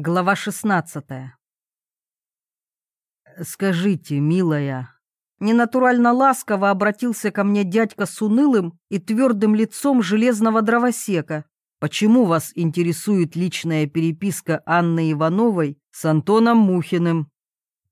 Глава шестнадцатая. «Скажите, милая...» Ненатурально ласково обратился ко мне дядька с унылым и твердым лицом железного дровосека. «Почему вас интересует личная переписка Анны Ивановой с Антоном Мухиным?»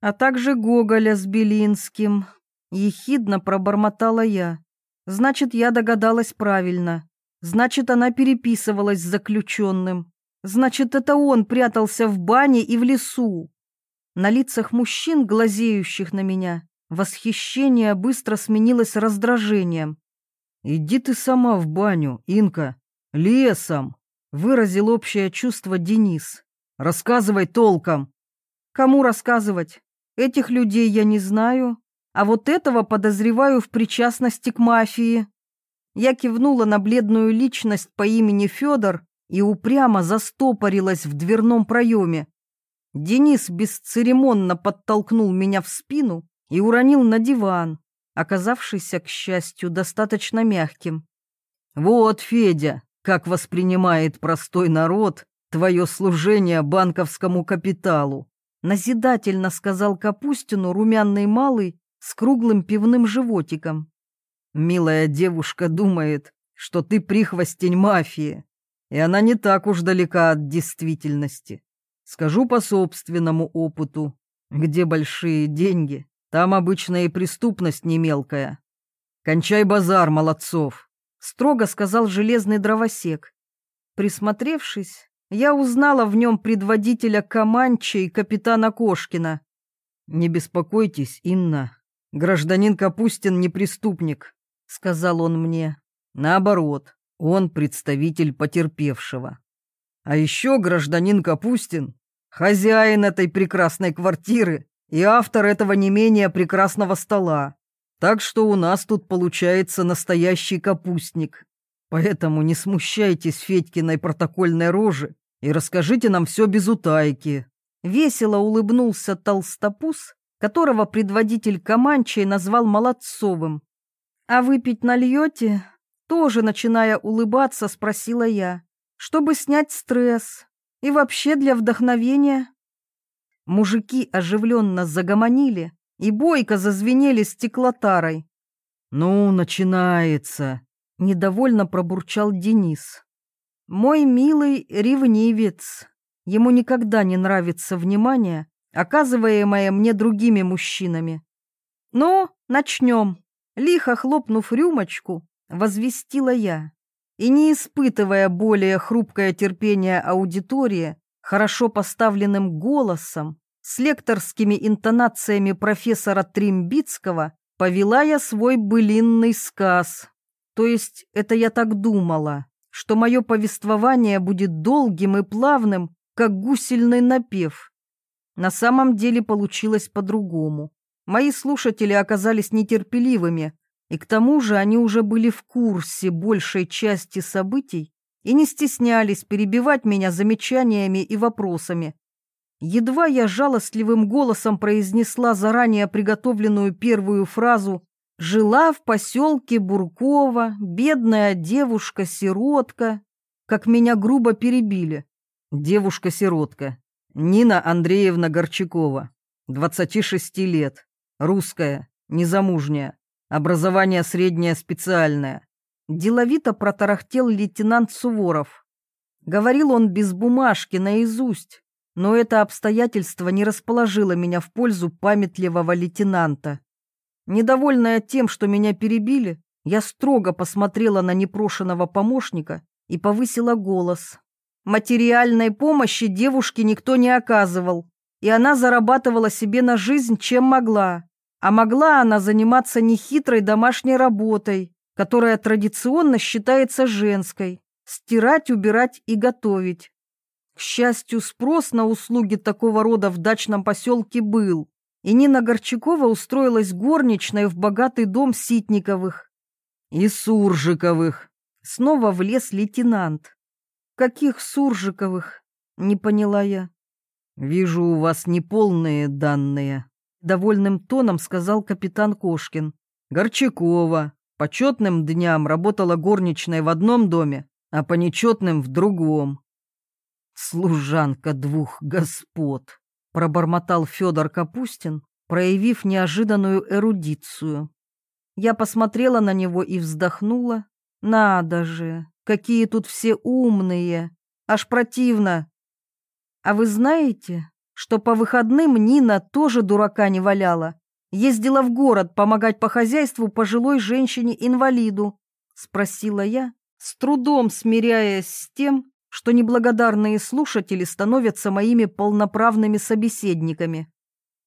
«А также Гоголя с Белинским», — ехидно пробормотала я. «Значит, я догадалась правильно. Значит, она переписывалась с заключенным. Значит, это он прятался в бане и в лесу. На лицах мужчин, глазеющих на меня, восхищение быстро сменилось раздражением. «Иди ты сама в баню, Инка, лесом!» — выразил общее чувство Денис. «Рассказывай толком!» «Кому рассказывать? Этих людей я не знаю, а вот этого подозреваю в причастности к мафии». Я кивнула на бледную личность по имени Федор и упрямо застопорилась в дверном проеме. Денис бесцеремонно подтолкнул меня в спину и уронил на диван, оказавшийся, к счастью, достаточно мягким. «Вот, Федя, как воспринимает простой народ твое служение банковскому капиталу», назидательно сказал Капустину румяный малый с круглым пивным животиком. «Милая девушка думает, что ты прихвостень мафии, и она не так уж далека от действительности. Скажу по собственному опыту, где большие деньги, там обычно и преступность не мелкая. Кончай базар, молодцов, строго сказал железный дровосек. Присмотревшись, я узнала в нем предводителя Каманча и капитана Кошкина. Не беспокойтесь, Инна, гражданин Капустин не преступник, сказал он мне. Наоборот, он представитель потерпевшего. А еще гражданин Капустин, хозяин этой прекрасной квартиры и автор этого не менее прекрасного стола. Так что у нас тут получается настоящий капустник. Поэтому не смущайтесь Федькиной протокольной рожи и расскажите нам все без утайки. Весело улыбнулся толстопуз, которого предводитель Каманчей назвал Молодцовым. «А выпить нальете?» Тоже, начиная улыбаться, спросила я, чтобы снять стресс и вообще для вдохновения. Мужики оживленно загомонили и бойко зазвенели стеклотарой. «Ну, начинается», — недовольно пробурчал Денис. «Мой милый ревнивец. Ему никогда не нравится внимание, оказываемое мне другими мужчинами. Ну, начнем». Лихо хлопнув рюмочку, возвестила я. И не испытывая более хрупкое терпение аудитории, хорошо поставленным голосом, с лекторскими интонациями профессора Тримбицкого, повела я свой былинный сказ. То есть это я так думала, что мое повествование будет долгим и плавным, как гусельный напев. На самом деле получилось по-другому. Мои слушатели оказались нетерпеливыми, и к тому же они уже были в курсе большей части событий и не стеснялись перебивать меня замечаниями и вопросами. Едва я жалостливым голосом произнесла заранее приготовленную первую фразу «Жила в поселке Буркова бедная девушка-сиротка», как меня грубо перебили. Девушка-сиротка. Нина Андреевна Горчакова, 26 лет, русская, незамужняя. Образование среднее специальное. Деловито протарахтел лейтенант Суворов. Говорил он без бумажки, наизусть, но это обстоятельство не расположило меня в пользу памятливого лейтенанта. Недовольная тем, что меня перебили, я строго посмотрела на непрошенного помощника и повысила голос. Материальной помощи девушке никто не оказывал, и она зарабатывала себе на жизнь, чем могла. А могла она заниматься нехитрой домашней работой, которая традиционно считается женской – стирать, убирать и готовить. К счастью, спрос на услуги такого рода в дачном поселке был, и Нина Горчакова устроилась горничной в богатый дом Ситниковых. «И Суржиковых!» — снова влез лейтенант. «Каких Суржиковых?» — не поняла я. «Вижу, у вас неполные данные», довольным тоном сказал капитан Кошкин. Горчакова по четным дням работала горничной в одном доме, а по нечетным в другом. Служанка двух господ, пробормотал Федор Капустин, проявив неожиданную эрудицию. Я посмотрела на него и вздохнула. Надо же, какие тут все умные. Аж противно. А вы знаете, что по выходным Нина тоже дурака не валяла? Ездила в город помогать по хозяйству пожилой женщине-инвалиду? Спросила я, с трудом смиряясь с тем, что неблагодарные слушатели становятся моими полноправными собеседниками.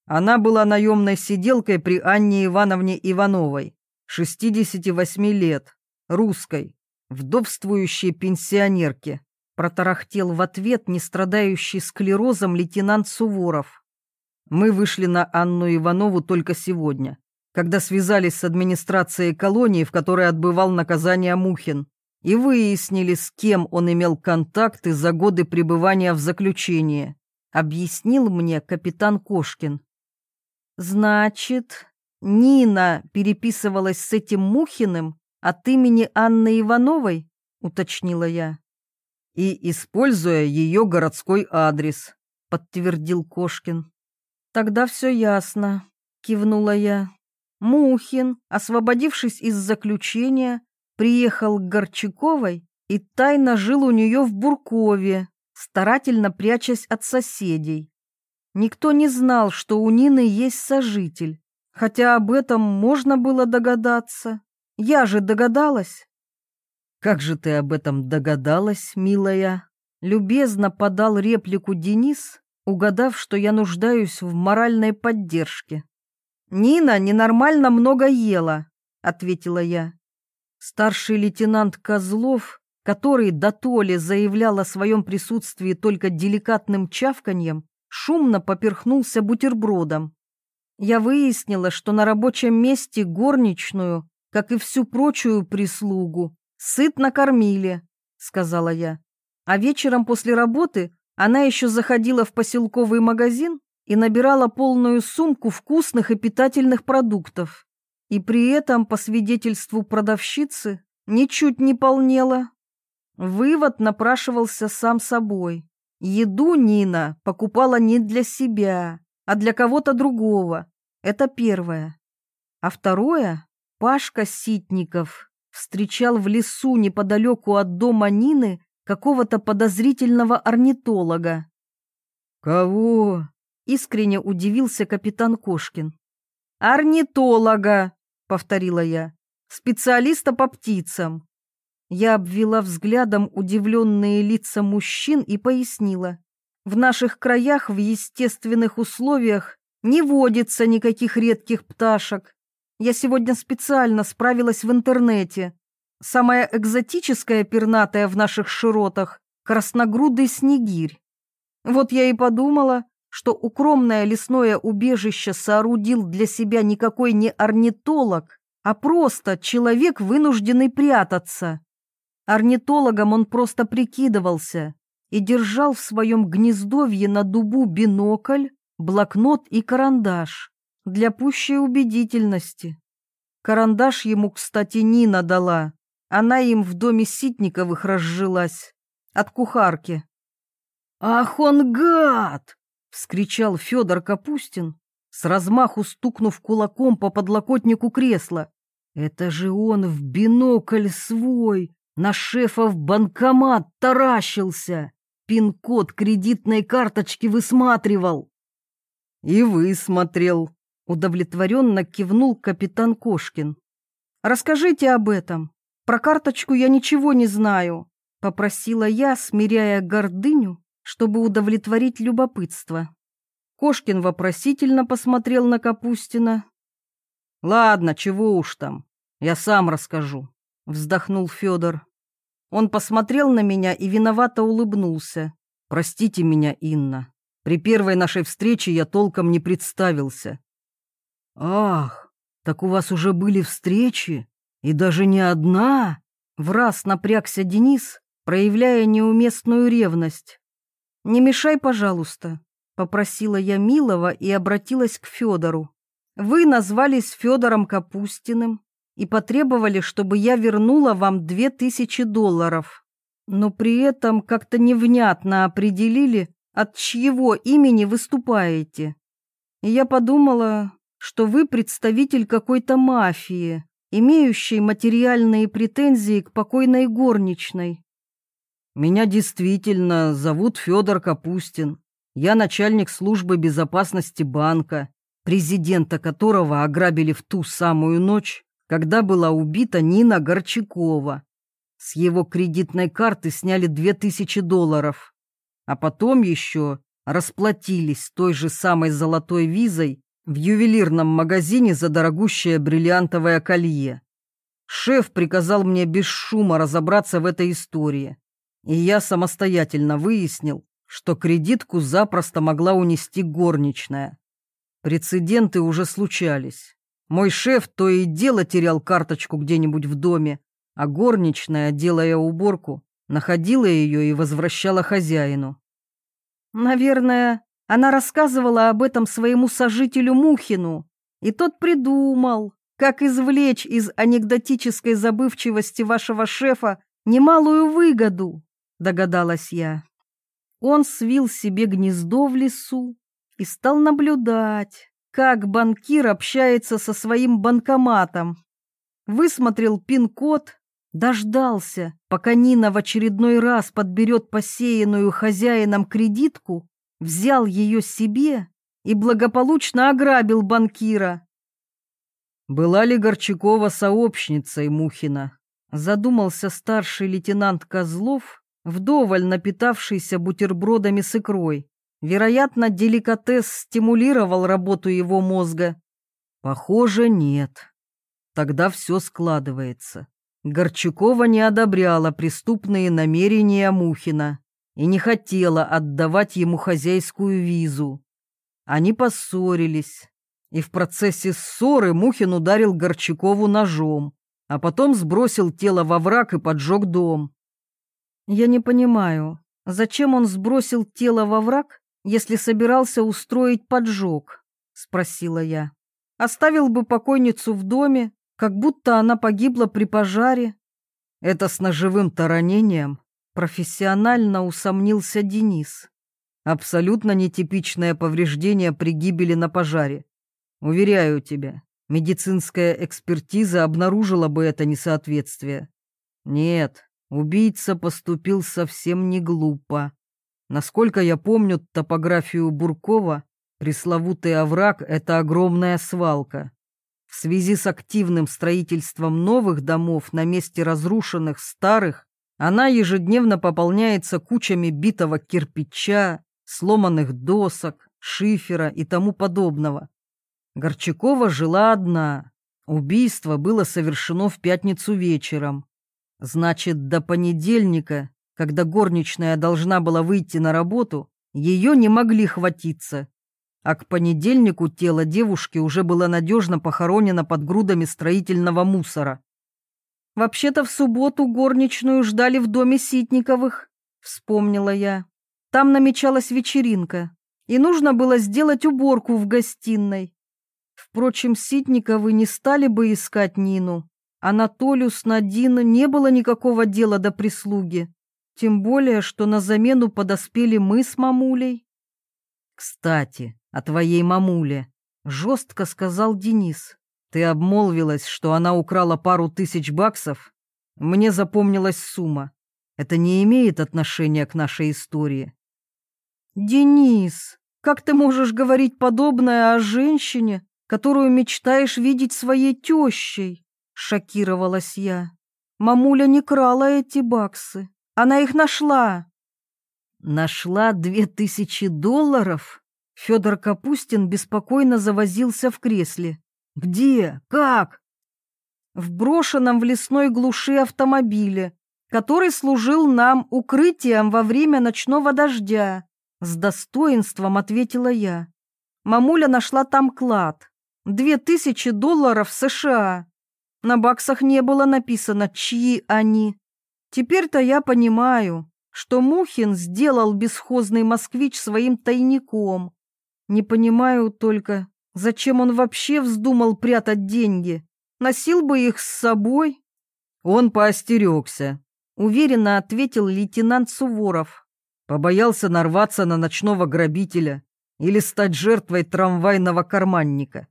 Она была наемной сиделкой при Анне Ивановне Ивановой, 68 лет, русской, вдовствующей пенсионерке, протарахтел в ответ не страдающий склерозом лейтенант Суворов. Мы вышли на Анну Иванову только сегодня, когда связались с администрацией колонии, в которой отбывал наказание Мухин и выяснили, с кем он имел контакты за годы пребывания в заключении, объяснил мне капитан Кошкин. Значит, Нина переписывалась с этим Мухиным от имени Анны Ивановой, уточнила я. И используя ее городской адрес, подтвердил Кошкин. Тогда все ясно, кивнула я. Мухин, освободившись из заключения, приехал к Горчаковой и тайно жил у нее в Буркове, старательно прячась от соседей. Никто не знал, что у Нины есть сожитель, хотя об этом можно было догадаться. Я же догадалась. «Как же ты об этом догадалась, милая?» Любезно подал реплику Денис, угадав, что я нуждаюсь в моральной поддержке. «Нина ненормально много ела», — ответила я. Старший лейтенант Козлов, который до толи заявлял о своем присутствии только деликатным чавканьем, шумно поперхнулся бутербродом. Я выяснила, что на рабочем месте горничную, как и всю прочую прислугу, сытно кормили, сказала я. А вечером после работы она еще заходила в поселковый магазин и набирала полную сумку вкусных и питательных продуктов и при этом, по свидетельству продавщицы, ничуть не полнела. Вывод напрашивался сам собой. Еду Нина покупала не для себя, а для кого-то другого. Это первое. А второе, Пашка Ситников встречал в лесу неподалеку от дома Нины какого-то подозрительного орнитолога. «Кого?» — искренне удивился капитан Кошкин. «Орнитолога!» повторила я. Специалиста по птицам. Я обвела взглядом удивленные лица мужчин и пояснила. В наших краях в естественных условиях не водится никаких редких пташек. Я сегодня специально справилась в интернете. Самая экзотическая пернатая в наших широтах — красногрудый снегирь. Вот я и подумала, что укромное лесное убежище соорудил для себя никакой не орнитолог, а просто человек, вынужденный прятаться. Орнитологом он просто прикидывался и держал в своем гнездовье на дубу бинокль, блокнот и карандаш для пущей убедительности. Карандаш ему, кстати, Нина дала. Она им в доме Ситниковых разжилась. От кухарки. «Ах он гад!» — вскричал Федор Капустин, с размаху стукнув кулаком по подлокотнику кресла. «Это же он в бинокль свой, на шефа в банкомат таращился, пин-код кредитной карточки высматривал». «И высмотрел», — удовлетворенно кивнул капитан Кошкин. «Расскажите об этом. Про карточку я ничего не знаю», — попросила я, смиряя гордыню чтобы удовлетворить любопытство. Кошкин вопросительно посмотрел на Капустина. «Ладно, чего уж там, я сам расскажу», — вздохнул Федор. Он посмотрел на меня и виновато улыбнулся. «Простите меня, Инна. При первой нашей встрече я толком не представился». «Ах, так у вас уже были встречи? И даже не одна?» В раз напрягся Денис, проявляя неуместную ревность. «Не мешай, пожалуйста», — попросила я Милова и обратилась к Федору. «Вы назвались Федором Капустиным и потребовали, чтобы я вернула вам две тысячи долларов. но при этом как-то невнятно определили, от чьего имени выступаете. И я подумала, что вы представитель какой-то мафии, имеющей материальные претензии к покойной горничной. Меня действительно зовут Федор Капустин. Я начальник службы безопасности банка, президента которого ограбили в ту самую ночь, когда была убита Нина Горчакова. С его кредитной карты сняли две тысячи долларов, а потом еще расплатились той же самой золотой визой в ювелирном магазине за дорогущее бриллиантовое колье. Шеф приказал мне без шума разобраться в этой истории, и я самостоятельно выяснил, что кредитку запросто могла унести горничная. Прецеденты уже случались. Мой шеф то и дело терял карточку где-нибудь в доме, а горничная, делая уборку, находила ее и возвращала хозяину. Наверное, она рассказывала об этом своему сожителю Мухину, и тот придумал, как извлечь из анекдотической забывчивости вашего шефа немалую выгоду, догадалась я. Он свил себе гнездо в лесу и стал наблюдать, как банкир общается со своим банкоматом. Высмотрел пин-код, дождался, пока Нина в очередной раз подберет посеянную хозяином кредитку, взял ее себе и благополучно ограбил банкира. «Была ли Горчакова сообщницей Мухина?» Задумался старший лейтенант Козлов, вдоволь напитавшийся бутербродами с икрой. Вероятно, деликатес стимулировал работу его мозга. Похоже, нет. Тогда все складывается. Горчакова не одобряла преступные намерения Мухина и не хотела отдавать ему хозяйскую визу. Они поссорились, и в процессе ссоры Мухин ударил Горчакову ножом, а потом сбросил тело во враг и поджег дом. Я не понимаю, зачем он сбросил тело во враг, если собирался устроить поджог? Спросила я. Оставил бы покойницу в доме, как будто она погибла при пожаре. Это с ножевым-то ранением профессионально усомнился Денис. Абсолютно нетипичное повреждение при гибели на пожаре. Уверяю тебя, медицинская экспертиза обнаружила бы это несоответствие. Нет, Убийца поступил совсем не глупо. Насколько я помню топографию Буркова, пресловутый овраг — это огромная свалка. В связи с активным строительством новых домов на месте разрушенных старых, она ежедневно пополняется кучами битого кирпича, сломанных досок, шифера и тому подобного. Горчакова жила одна. Убийство было совершено в пятницу вечером. Значит, до понедельника, когда горничная должна была выйти на работу, ее не могли хватиться. А к понедельнику тело девушки уже было надежно похоронено под грудами строительного мусора. «Вообще-то в субботу горничную ждали в доме Ситниковых», — вспомнила я. «Там намечалась вечеринка, и нужно было сделать уборку в гостиной. Впрочем, Ситниковы не стали бы искать Нину, Анатолию с Надин не было никакого дела до прислуги, тем более, что на замену подоспели мы с мамулей. «Кстати, о твоей мамуле», — жестко сказал Денис. «Ты обмолвилась, что она украла пару тысяч баксов? Мне запомнилась сумма. Это не имеет отношения к нашей истории». «Денис, как ты можешь говорить подобное о женщине, которую мечтаешь видеть своей тещей?» Шокировалась я. Мамуля не крала эти баксы. Она их нашла. Нашла две тысячи долларов? Федор Капустин беспокойно завозился в кресле. Где? Как? В брошенном в лесной глуши автомобиле, который служил нам укрытием во время ночного дождя. С достоинством ответила я. Мамуля нашла там клад. Две тысячи долларов США. На баксах не было написано, чьи они. Теперь-то я понимаю, что Мухин сделал бесхозный москвич своим тайником. Не понимаю только, зачем он вообще вздумал прятать деньги. Носил бы их с собой. Он поостерегся, уверенно ответил лейтенант Суворов. Побоялся нарваться на ночного грабителя или стать жертвой трамвайного карманника.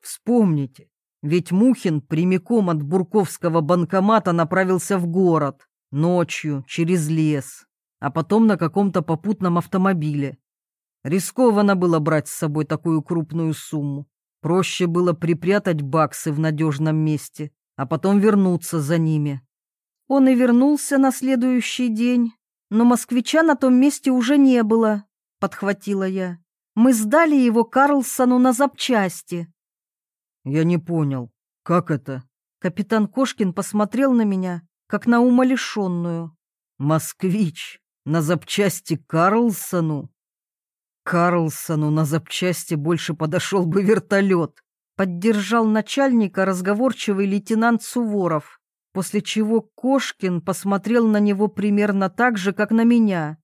Вспомните, ведь Мухин прямиком от Бурковского банкомата направился в город, ночью, через лес, а потом на каком-то попутном автомобиле. Рискованно было брать с собой такую крупную сумму. Проще было припрятать баксы в надежном месте, а потом вернуться за ними. Он и вернулся на следующий день, но москвича на том месте уже не было, подхватила я. Мы сдали его Карлсону на запчасти. Я не понял, как это? Капитан Кошкин посмотрел на меня, как на умалишенную. Москвич на запчасти Карлсону? Карлсону на запчасти больше подошел бы вертолет. Поддержал начальника разговорчивый лейтенант Суворов, после чего Кошкин посмотрел на него примерно так же, как на меня.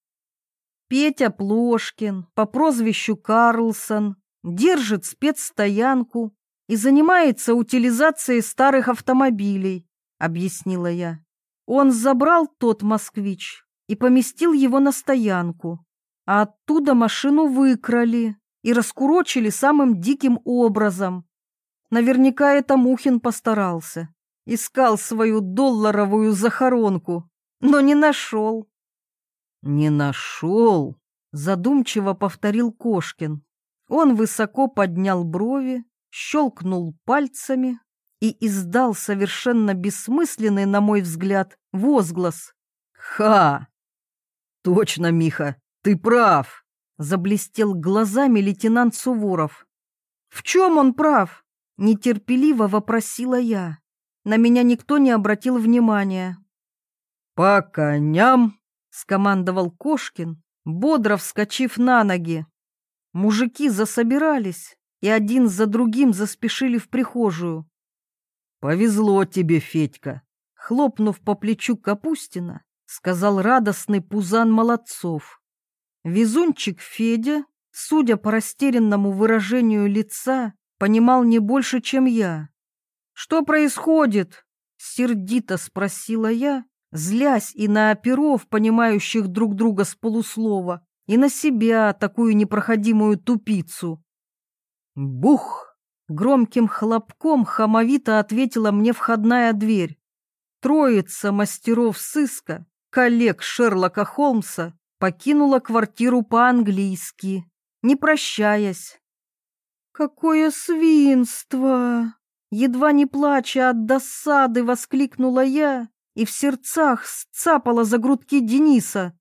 Петя Плошкин по прозвищу Карлсон держит спецстоянку и занимается утилизацией старых автомобилей, объяснила я. Он забрал тот москвич и поместил его на стоянку, а оттуда машину выкрали и раскурочили самым диким образом. Наверняка это Мухин постарался. Искал свою долларовую захоронку, но не нашел. «Не нашел?» — задумчиво повторил Кошкин. Он высоко поднял брови, щелкнул пальцами и издал совершенно бессмысленный, на мой взгляд, возглас. «Ха! Точно, Миха, ты прав!» — заблестел глазами лейтенант Суворов. «В чем он прав?» — нетерпеливо вопросила я. На меня никто не обратил внимания. «По коням!» — скомандовал Кошкин, бодро вскочив на ноги. Мужики засобирались, и один за другим заспешили в прихожую. «Повезло тебе, Федька!» Хлопнув по плечу Капустина, сказал радостный Пузан Молодцов. Везунчик Федя, судя по растерянному выражению лица, понимал не больше, чем я. «Что происходит?» — сердито спросила я, злясь и на оперов, понимающих друг друга с полуслова, и на себя, такую непроходимую тупицу. Бух! Громким хлопком хамовито ответила мне входная дверь. Троица мастеров сыска, коллег Шерлока Холмса, покинула квартиру по-английски, не прощаясь. «Какое свинство!» Едва не плача от досады, воскликнула я и в сердцах сцапала за грудки Дениса.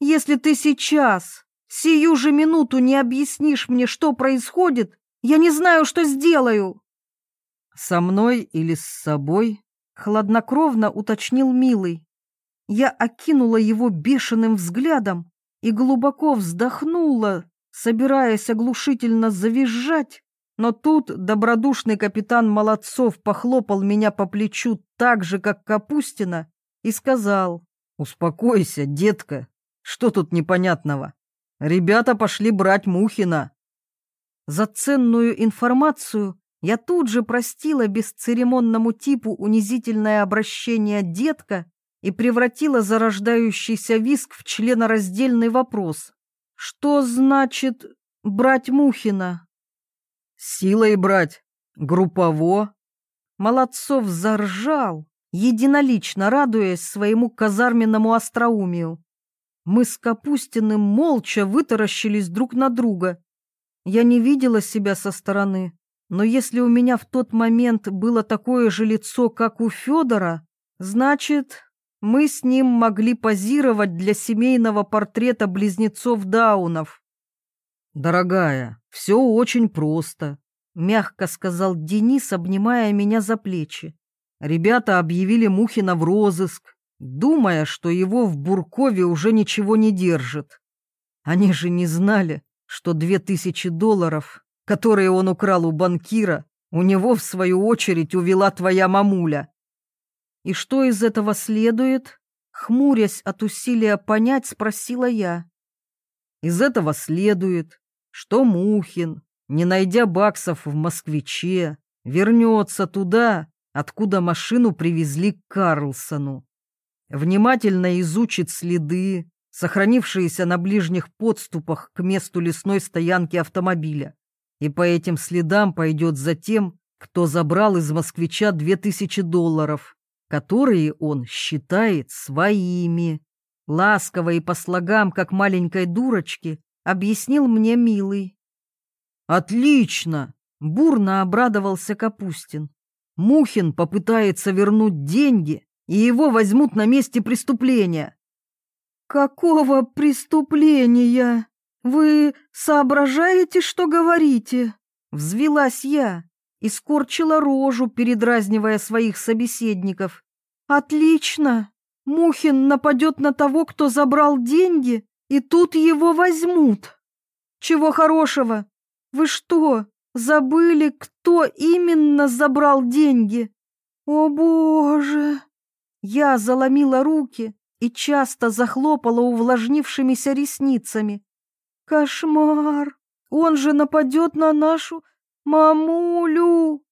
«Если ты сейчас, сию же минуту не объяснишь мне, что происходит, я не знаю, что сделаю. Со мной или с собой? Хладнокровно уточнил Милый. Я окинула его бешеным взглядом и глубоко вздохнула, собираясь оглушительно завизжать, но тут добродушный капитан Молодцов похлопал меня по плечу так же, как Капустина, и сказал, «Успокойся, детка, что тут непонятного? Ребята пошли брать Мухина». За ценную информацию я тут же простила бесцеремонному типу унизительное обращение «детка» и превратила зарождающийся виск в членораздельный вопрос. Что значит «брать Мухина»? Силой брать. Группово. Молодцов заржал, единолично радуясь своему казарменному остроумию. Мы с Капустиным молча вытаращились друг на друга. Я не видела себя со стороны, но если у меня в тот момент было такое же лицо, как у Федора, значит, мы с ним могли позировать для семейного портрета близнецов Даунов. «Дорогая, все очень просто», — мягко сказал Денис, обнимая меня за плечи. Ребята объявили Мухина в розыск, думая, что его в Буркове уже ничего не держит. Они же не знали, что две тысячи долларов, которые он украл у банкира, у него, в свою очередь, увела твоя мамуля. И что из этого следует? Хмурясь от усилия понять, спросила я. Из этого следует, что Мухин, не найдя баксов в «Москвиче», вернется туда, откуда машину привезли к Карлсону. внимательно изучит следы, сохранившиеся на ближних подступах к месту лесной стоянки автомобиля, и по этим следам пойдет за тем, кто забрал из москвича две тысячи долларов, которые он считает своими. Ласково и по слогам, как маленькой дурочке, объяснил мне милый. «Отлично!» — бурно обрадовался Капустин. «Мухин попытается вернуть деньги, и его возьмут на месте преступления». «Какого преступления? Вы соображаете, что говорите?» Взвелась я и скорчила рожу, передразнивая своих собеседников. «Отлично! Мухин нападет на того, кто забрал деньги, и тут его возьмут. Чего хорошего? Вы что, забыли, кто именно забрал деньги? О, Боже!» Я заломила руки и часто захлопала увлажнившимися ресницами. «Кошмар! Он же нападет на нашу мамулю!»